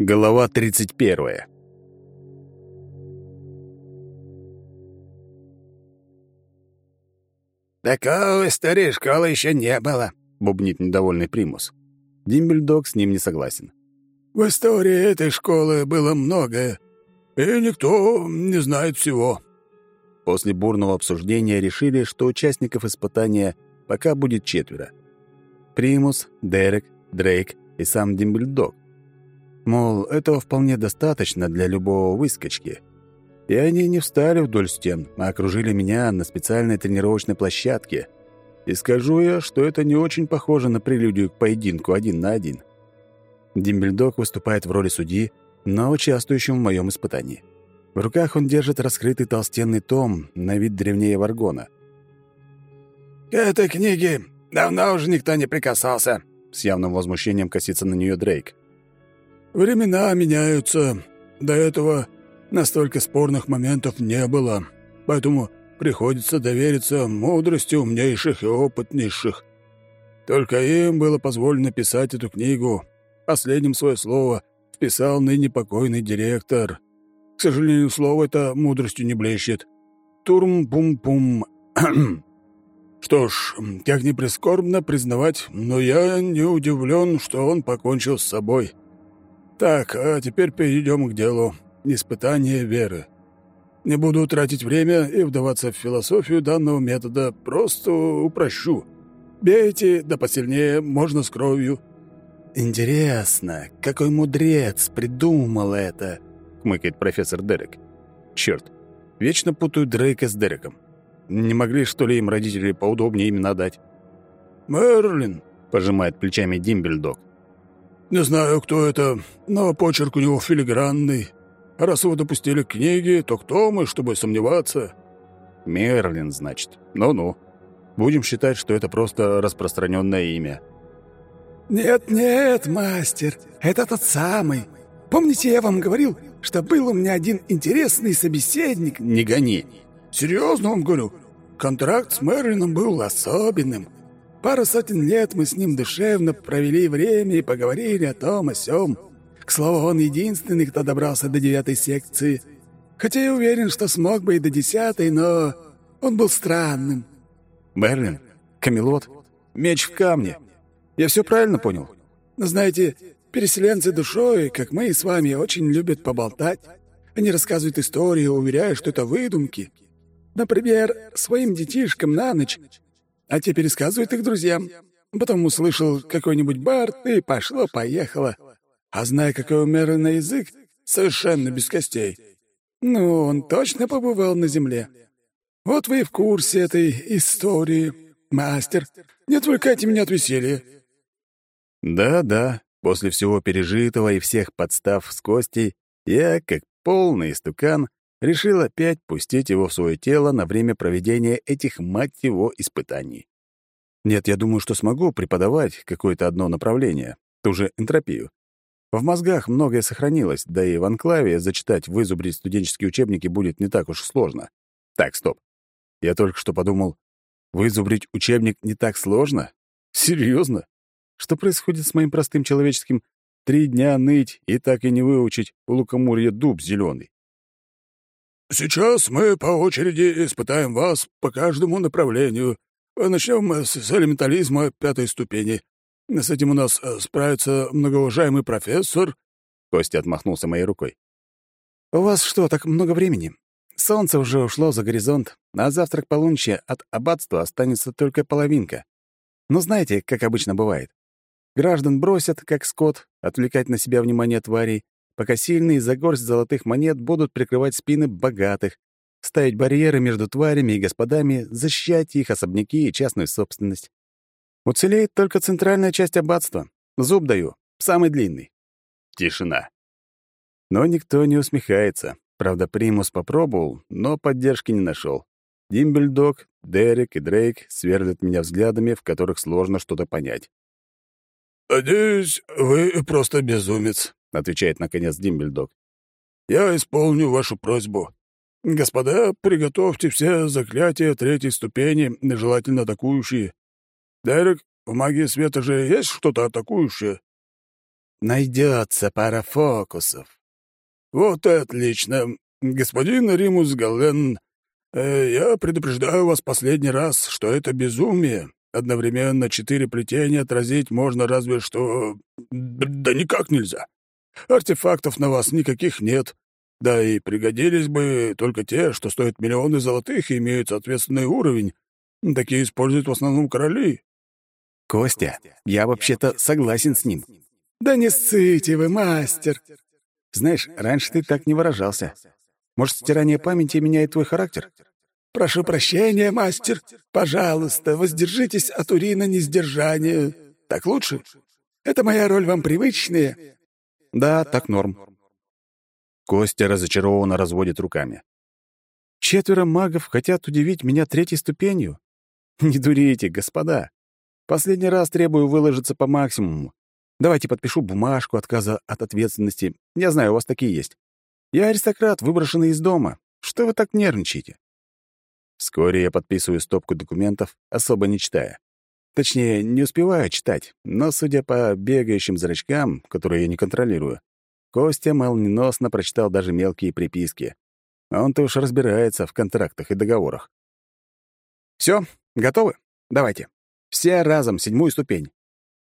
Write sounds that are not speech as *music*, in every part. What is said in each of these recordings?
Глава 31. «Такого истории школы еще не было», — бубнит недовольный примус. Димбельдог с ним не согласен. «В истории этой школы было многое, и никто не знает всего». После бурного обсуждения решили, что участников испытания пока будет четверо. Примус, Дерек, Дрейк и сам Димбельдог. Мол, этого вполне достаточно для любого выскочки. И они не встали вдоль стен, а окружили меня на специальной тренировочной площадке. И скажу я, что это не очень похоже на прелюдию к поединку один на один. Димбельдог выступает в роли судьи, но участвующим в моем испытании. В руках он держит раскрытый толстенный том, на вид древнее Варгона. «К этой книге давно уже никто не прикасался», — с явным возмущением косится на нее Дрейк. «Времена меняются. До этого настолько спорных моментов не было, поэтому приходится довериться мудрости умнейших и опытнейших. Только им было позволено писать эту книгу. Последним свое слово вписал ныне покойный директор. К сожалению, слово это мудростью не блещет. Турм-пум-пум. *clears throat* Что ж, как ни прискорбно признавать, но я не удивлен, что он покончил с собой. Так, а теперь перейдем к делу. Испытание веры. Не буду тратить время и вдаваться в философию данного метода, просто упрощу. Бейте, да посильнее, можно с кровью. «Интересно, какой мудрец придумал это?» — хмыкает профессор Дерек. «Чёрт, вечно путаю Дрейка с Дереком. Не могли, что ли, им родители поудобнее имена дать?» «Мерлин», — пожимает плечами Димбельдог. «Не знаю, кто это, но почерк у него филигранный. А раз его допустили к книге, то кто мы, чтобы сомневаться?» «Мерлин, значит. Ну-ну. Будем считать, что это просто распространенное имя». «Нет-нет, мастер, это тот самый. Помните, я вам говорил, что был у меня один интересный собеседник?» «Не гони!» «Серьезно вам говорю, контракт с Мерлином был особенным. Пару сотен лет мы с ним душевно провели время и поговорили о том, о сём. К слову, он единственный, кто добрался до девятой секции. Хотя я уверен, что смог бы и до десятой, но он был странным». «Мерлин? Камелот? Меч в камне?» Я все правильно понял? Знаете, переселенцы душой, как мы с вами, очень любят поболтать. Они рассказывают истории, уверяя, что это выдумки. Например, своим детишкам на ночь, а те пересказывают их друзьям. Потом услышал какой-нибудь бард, и пошло-поехало. А зная, какой у на язык, совершенно без костей. Ну, он точно побывал на земле. Вот вы и в курсе этой истории. Мастер, не отвлекайте меня от веселья. Да-да, после всего пережитого и всех подстав с Костей, я, как полный истукан, решил опять пустить его в свое тело на время проведения этих, мать его, испытаний. Нет, я думаю, что смогу преподавать какое-то одно направление, ту же энтропию. В мозгах многое сохранилось, да и в анклаве зачитать, вызубрить студенческие учебники будет не так уж сложно. Так, стоп. Я только что подумал, вызубрить учебник не так сложно? Серьезно? Что происходит с моим простым человеческим три дня ныть и так и не выучить у лукоморья дуб зеленый? «Сейчас мы по очереди испытаем вас по каждому направлению. Начнем с элементализма пятой ступени. С этим у нас э, справится многоуважаемый профессор». Костя отмахнулся моей рукой. «У вас что, так много времени? Солнце уже ушло за горизонт, а завтра к полуночи от аббатства останется только половинка. Ну, знаете, как обычно бывает. Граждан бросят, как скот, отвлекать на себя внимание тварей, пока сильные за горсть золотых монет будут прикрывать спины богатых, ставить барьеры между тварями и господами, защищать их особняки и частную собственность. Уцелеет только центральная часть аббатства. Зуб даю, самый длинный. Тишина. Но никто не усмехается. Правда, Примус попробовал, но поддержки не нашел. Димбельдог, Дерек и Дрейк сверлят меня взглядами, в которых сложно что-то понять. «Надеюсь, вы просто безумец», — отвечает, наконец, Димбельдог. «Я исполню вашу просьбу. Господа, приготовьте все заклятия третьей ступени, желательно атакующие. Дерек, в магии света же есть что-то атакующее?» найдется пара фокусов». «Вот и отлично. Господин Римус Гален, э, я предупреждаю вас последний раз, что это безумие. Одновременно четыре плетения отразить можно разве что... Да никак нельзя. Артефактов на вас никаких нет. Да и пригодились бы только те, что стоят миллионы золотых и имеют соответственный уровень. Такие используют в основном короли. Костя, я вообще-то согласен с ним. Да не ссыте вы, мастер. Знаешь, раньше ты так не выражался. Может, стирание памяти меняет твой характер? Прошу прощения, мастер. Пожалуйста, воздержитесь от урина несдержания. Так лучше? Это моя роль вам привычная? Да, так норм. Костя разочарованно разводит руками. Четверо магов хотят удивить меня третьей ступенью? *laughs* Не дурите, господа. Последний раз требую выложиться по максимуму. Давайте подпишу бумажку отказа от ответственности. Я знаю, у вас такие есть. Я аристократ, выброшенный из дома. Что вы так нервничаете? Вскоре я подписываю стопку документов, особо не читая. Точнее, не успеваю читать, но, судя по бегающим зрачкам, которые я не контролирую, Костя молниеносно прочитал даже мелкие приписки. Он-то уж разбирается в контрактах и договорах. Все, готовы? Давайте. Все разом, седьмую ступень.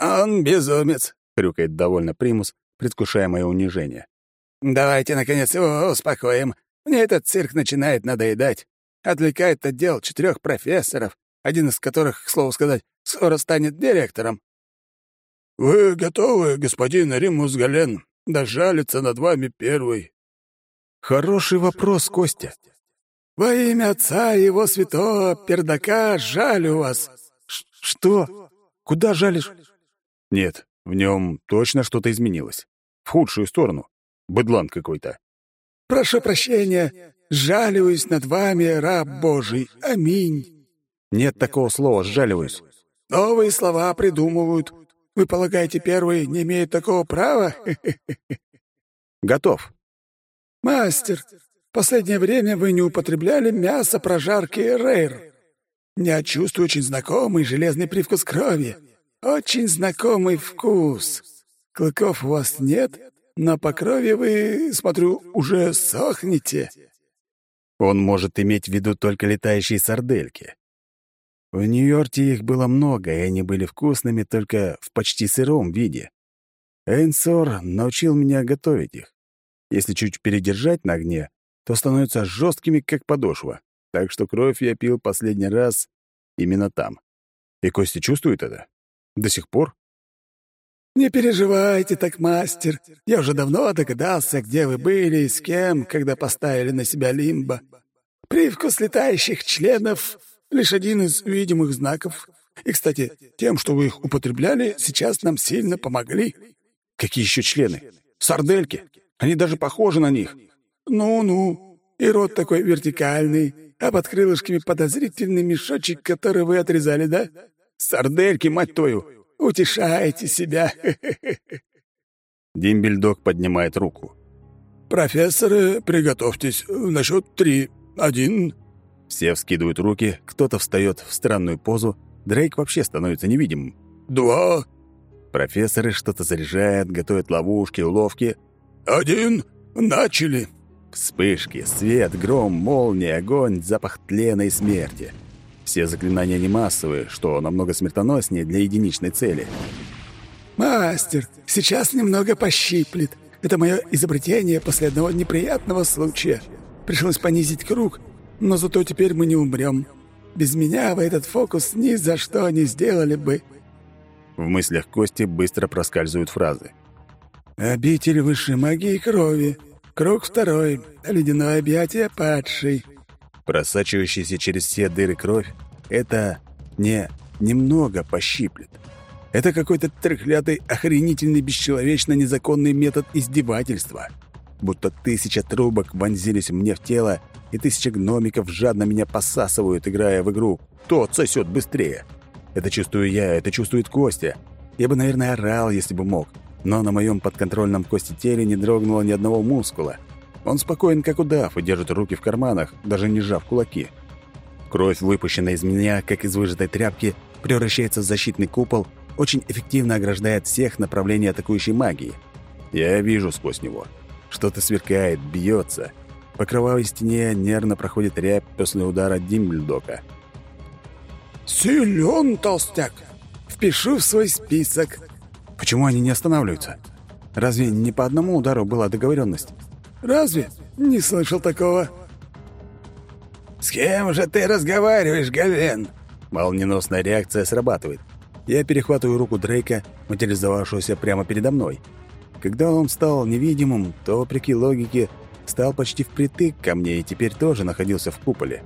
«Он безумец», — хрюкает довольно примус, предвкушая мое унижение. «Давайте, наконец, его успокоим. Мне этот цирк начинает надоедать. Отвлекает от дел четырех профессоров, один из которых, к слову сказать, скоро станет директором». «Вы готовы, господин Римус Гален, дожалиться над вами первый?» «Хороший вопрос, Костя». «Во имя Отца и Его Святого Пердака жалю вас». Ш «Что? Куда жалишь?» Нет, в нем точно что-то изменилось. В худшую сторону. Быдлан какой-то. «Прошу прощения, жалуюсь над вами, раб Божий. Аминь». Нет такого слова «сжаливаюсь». Новые слова придумывают. Вы полагаете, первый не имеет такого права? *laughs* Готов. Мастер, в последнее время вы не употребляли мясо прожарки рейр. Я чувствую очень знакомый железный привкус крови. Очень знакомый вкус. Клыков у вас нет, но по крови вы, смотрю, уже сохнете. Он может иметь в виду только летающие сардельки. В Нью-Йорке их было много, и они были вкусными только в почти сыром виде. Эйнсор научил меня готовить их. Если чуть передержать на огне, то становятся жесткими, как подошва. Так что кровь я пил последний раз именно там. И Костя чувствует это? До сих пор? «Не переживайте так, мастер. Я уже давно догадался, где вы были и с кем, когда поставили на себя лимбо. Привкус летающих членов — лишь один из видимых знаков. И, кстати, тем, что вы их употребляли, сейчас нам сильно помогли». «Какие еще члены? Сардельки? Они даже похожи на них». «Ну-ну, и рот такой вертикальный, а под крылышками подозрительный мешочек, который вы отрезали, да?» Сардельки, мать твою! Утешайте себя!» Димбельдог поднимает руку. «Профессоры, приготовьтесь. На счет три. Один...» Все вскидывают руки, кто-то встает в странную позу. Дрейк вообще становится невидимым. «Два...» Профессоры что-то заряжают, готовят ловушки, уловки. «Один... Начали!» Вспышки, свет, гром, молния, огонь, запах тлена и смерти — все заклинания не массовые, что намного смертоноснее для единичной цели. «Мастер, сейчас немного пощиплет. Это мое изобретение после одного неприятного случая. Пришлось понизить круг, но зато теперь мы не умрем. Без меня вы этот фокус ни за что не сделали бы». В мыслях Кости быстро проскальзывают фразы. «Обитель высшей магии крови. Круг второй. Ледяное объятие падший. Просачивающаяся через все дыры кровь — это не немного пощиплет. Это какой-то трехлятый, охренительный, бесчеловечно незаконный метод издевательства. Будто тысяча трубок вонзились мне в тело, и тысяча гномиков жадно меня посасывают, играя в игру «Тот сосет быстрее». Это чувствую я, это чувствует Костя. Я бы, наверное, орал, если бы мог, но на моем подконтрольном Косте теле не дрогнуло ни одного мускула — он спокоен, как удав, и держит руки в карманах, даже не сжав кулаки. Кровь, выпущенная из меня, как из выжатой тряпки, превращается в защитный купол очень эффективно ограждает всех направлений атакующей магии. Я вижу сквозь него. Что-то сверкает, бьется. По кровавой стене нервно проходит рябь после удара Димбльдока. «Силен, толстяк! Впишу в свой список!» Почему они не останавливаются? Разве не по одному удару была договоренность? «Разве? Не слышал такого!» «С кем же ты разговариваешь, Гален?» Молниеносная реакция срабатывает. Я перехватываю руку Дрейка, материализовавшегося прямо передо мной. Когда он стал невидимым, то, вопреки логике, стал почти впритык ко мне и теперь тоже находился в куполе.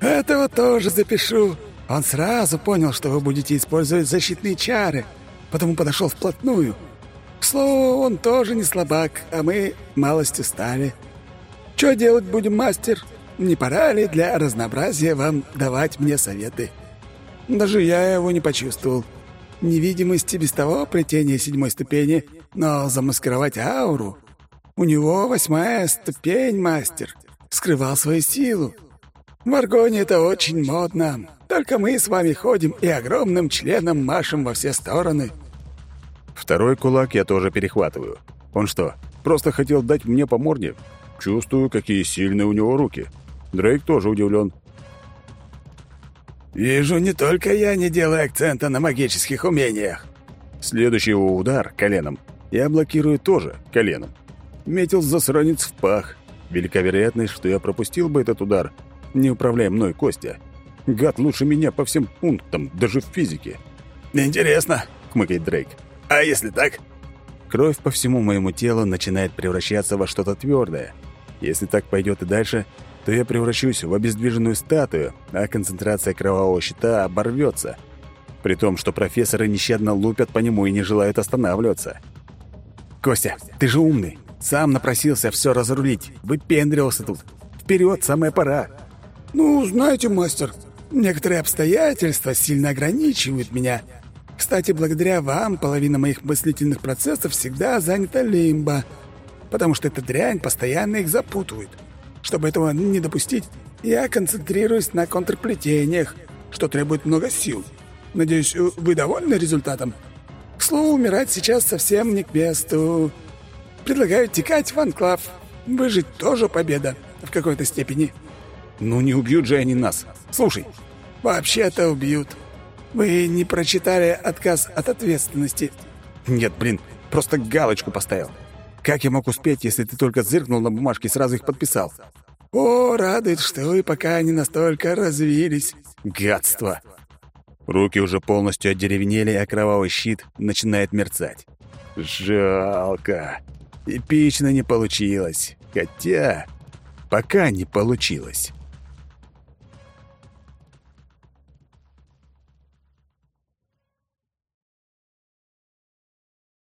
«Этого тоже запишу. Он сразу понял, что вы будете использовать защитные чары, потому подошел вплотную. К слову, он тоже не слабак, а мы малость устали. Что делать будем, мастер? Не пора ли для разнообразия вам давать мне советы? Даже я его не почувствовал. Невидимость и без того плетение седьмой ступени, но замаскировать ауру... У него восьмая ступень, мастер. Скрывал свою силу. В Аргоне это очень модно. Только мы с вами ходим и огромным членом машем во все стороны. Второй кулак я тоже перехватываю. Он что, просто хотел дать мне по морде? Чувствую, какие сильные у него руки. Дрейк тоже удивлен. «Вижу, не только я не делаю акцента на магических умениях». Следующий его удар коленом я блокирую тоже коленом. Метил засранец в пах. Велика вероятность, что я пропустил бы этот удар, не управляя мной Костя. Гад лучше меня по всем пунктам, даже в физике. «Интересно», — хмыкает Дрейк. «А если так?» Кровь по всему моему телу начинает превращаться во что-то твердое. Если так пойдет и дальше, то я превращусь в обездвиженную статую, а концентрация кровавого щита оборвется. При том, что профессоры нещадно лупят по нему и не желают останавливаться. «Костя, ты же умный. Сам напросился все разрулить. Выпендривался тут. Вперед, самая пора!» «Ну, знаете, мастер, некоторые обстоятельства сильно ограничивают меня. Кстати, благодаря вам половина моих мыслительных процессов всегда занята лимбо, потому что эта дрянь постоянно их запутывает. Чтобы этого не допустить, я концентрируюсь на контрплетениях, что требует много сил. Надеюсь, вы довольны результатом? К слову, умирать сейчас совсем не к месту. Предлагаю текать в анклав. Выжить тоже победа в какой-то степени. Ну не убьют же они нас. Слушай, вообще-то убьют. Вы не прочитали отказ от ответственности? Нет, блин, просто галочку поставил. Как я мог успеть, если ты только зыркнул на бумажке и сразу их подписал? О, радует, что вы пока не настолько развились. Гадство. Руки уже полностью одеревенели, а кровавый щит начинает мерцать. Жалко. Эпично не получилось. Хотя... Пока не получилось.